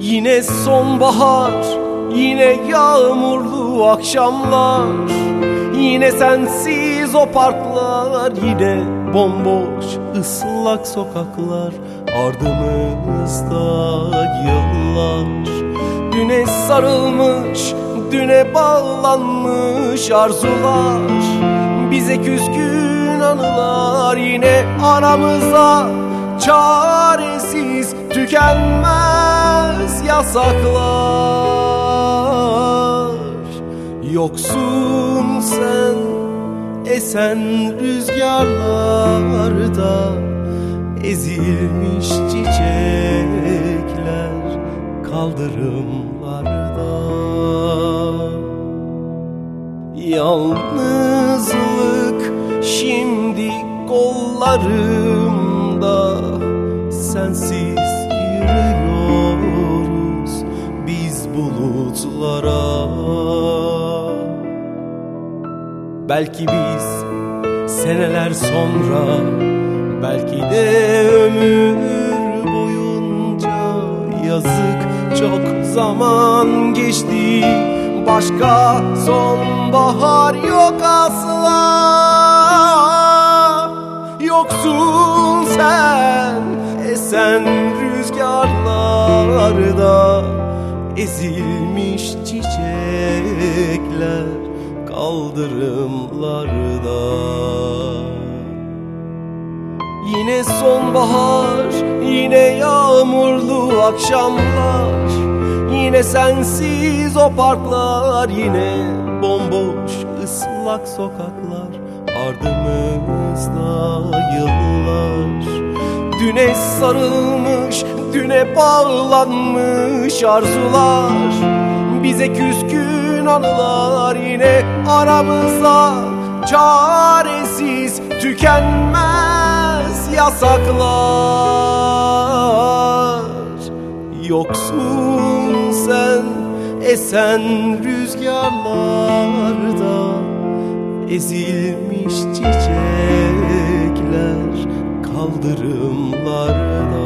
Yine sonbahar, yine yağmurlu akşamlar. Yine sensiz o parklar, yine bomboş ıslak sokaklar. Ardımızda yıllar. Düne sarılmış, düne bağlanmış arzular. Bize küskün anılar yine aramıza Çaresiz tükenmez yasaklar. Yoksun sen esen rüzgarlarda Ezilmiş çiçekler kaldırımlarda. Yalnızlık şimdi kollarımda Sensiz bulutlara. Belki biz seneler sonra Belki de ömür boyunca Yazık çok zaman geçti. Başka sonbahar yok asla. Yoksun sen esen rüzgarlarda Ezilmiş çiçekler kaldırımlarda. Yine sonbahar, yine yağmurlu akşamlar. Yine sensiz o parklar, yine bomboş ıslak sokaklar. Ardımızda yıllar Düne sarılmış, düne bağlanmış arzular. Bize küskün anılar yine aramızda. Çaresiz tükenmez yasaklar. Yoksun sen esen rüzgarlarda Ezilmiş çiçekler kaldırımlarda